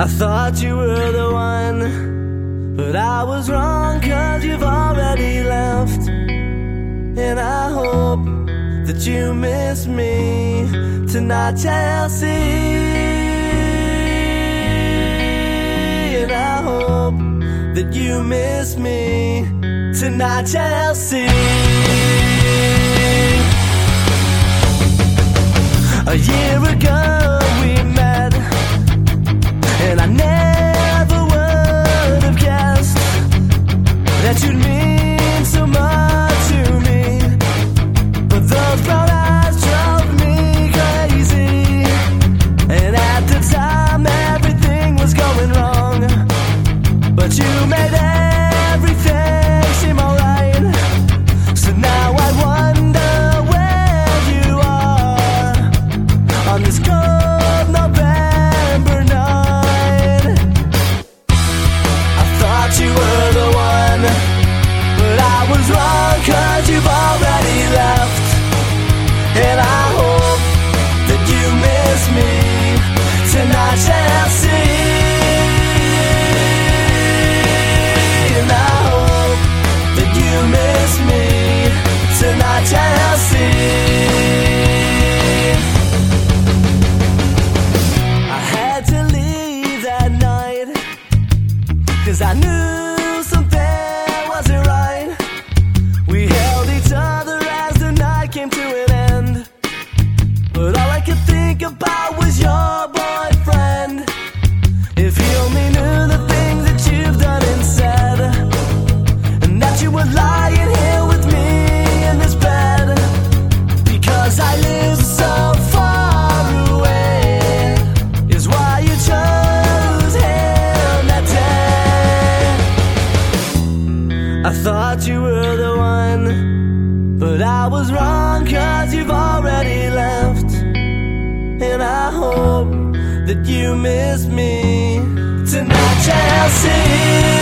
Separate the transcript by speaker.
Speaker 1: I thought you were the one, but I was wrong cause you've already left. And I hope that you miss me tonight, Chelsea. And I hope that you miss me tonight, Chelsea. A year ago was wrong cause you've already left. And I hope that you miss me tonight, Chelsea. And I hope that you miss me tonight, Chelsea. I had to leave that night Cause I knew think about was your boyfriend. If he only knew the things that you've done and said And that you were lying here with me in this bed Because I live so far away Is why you chose him that day. I thought you were the one But I was wrong cause you've already left that you miss me. Tonight, Chelsea